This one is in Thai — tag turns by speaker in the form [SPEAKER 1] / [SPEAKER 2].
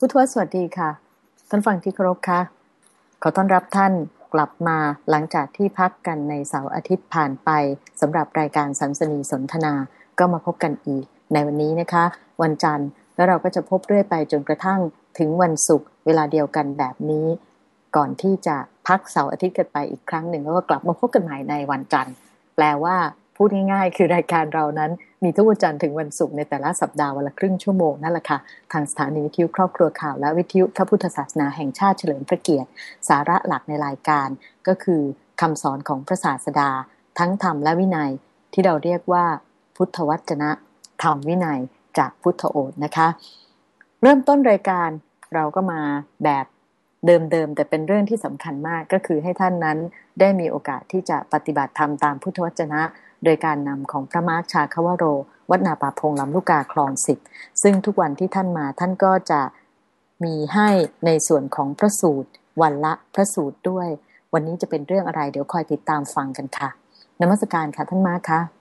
[SPEAKER 1] พุทธวสวัสดีค่ะ ท่านฟังที่เคารพค่ะ ขอต้อนรับท่านกลับมาหลังจากที่พักกันในเสาร์อาทิตย์ผ่านไปสำหรับรายการสัมสนีสนทนา ก็มาพบกันอีก ในวันนี้นะคะ วันจันทร์แล้วเราก็จะพบเรื่อยไปจนกระทั่งถึงวันศุกร์เวลาเดียวกันแบบนี้ ก่อนที่จะพักเสาร์อาทิตย์กันไปอีกครั้งหนึ่งแล้วก็กลับมาพบกันใหม่ในวันจันทร์แปลว่า พูดง่ายๆ คือรายการเรานั้น มีทุกวันจันทร์ถึงวันศุกร์ในแต่ละสัปดาห์วันละครึ่งชั่วโมงนั่นแหละค่ะ ทางสถานีวิทยุครอบครัวข่าวและวิทยุพระพุทธศาสนาแห่งชาติเฉลิมพระเกียรติ สาระหลักในรายการ ก็คือคำสอนของพระศาสดา ทั้งธรรมและวินัย ที่เราเรียกว่า พุทธวจนะธรรมวินัยจากพุทธโอษนะคะ เริ่มต้นรายการเราก็มาแบบเดิมๆแต่เป็นเรื่องที่สำคัญมากก็คือให้ท่านนั้นได้มีโอกาสที่จะปฏิบัติธรรมตามพุทธวจนะ โดยการนำของพระมาร์ชาคาวโร วัดนาป่าพงลำลูกกาคลองสิบซึ่งทุกวันที่ท่านมาท่านก็จะมีให้ในส่วนของพระสูตร วันละพระสูตรด้วย วันนี้จะเป็นเรื่องอะไร เดี๋ยวคอยติดตามฟังกันค่ะนมัสการค่ะท่านมาค่ะ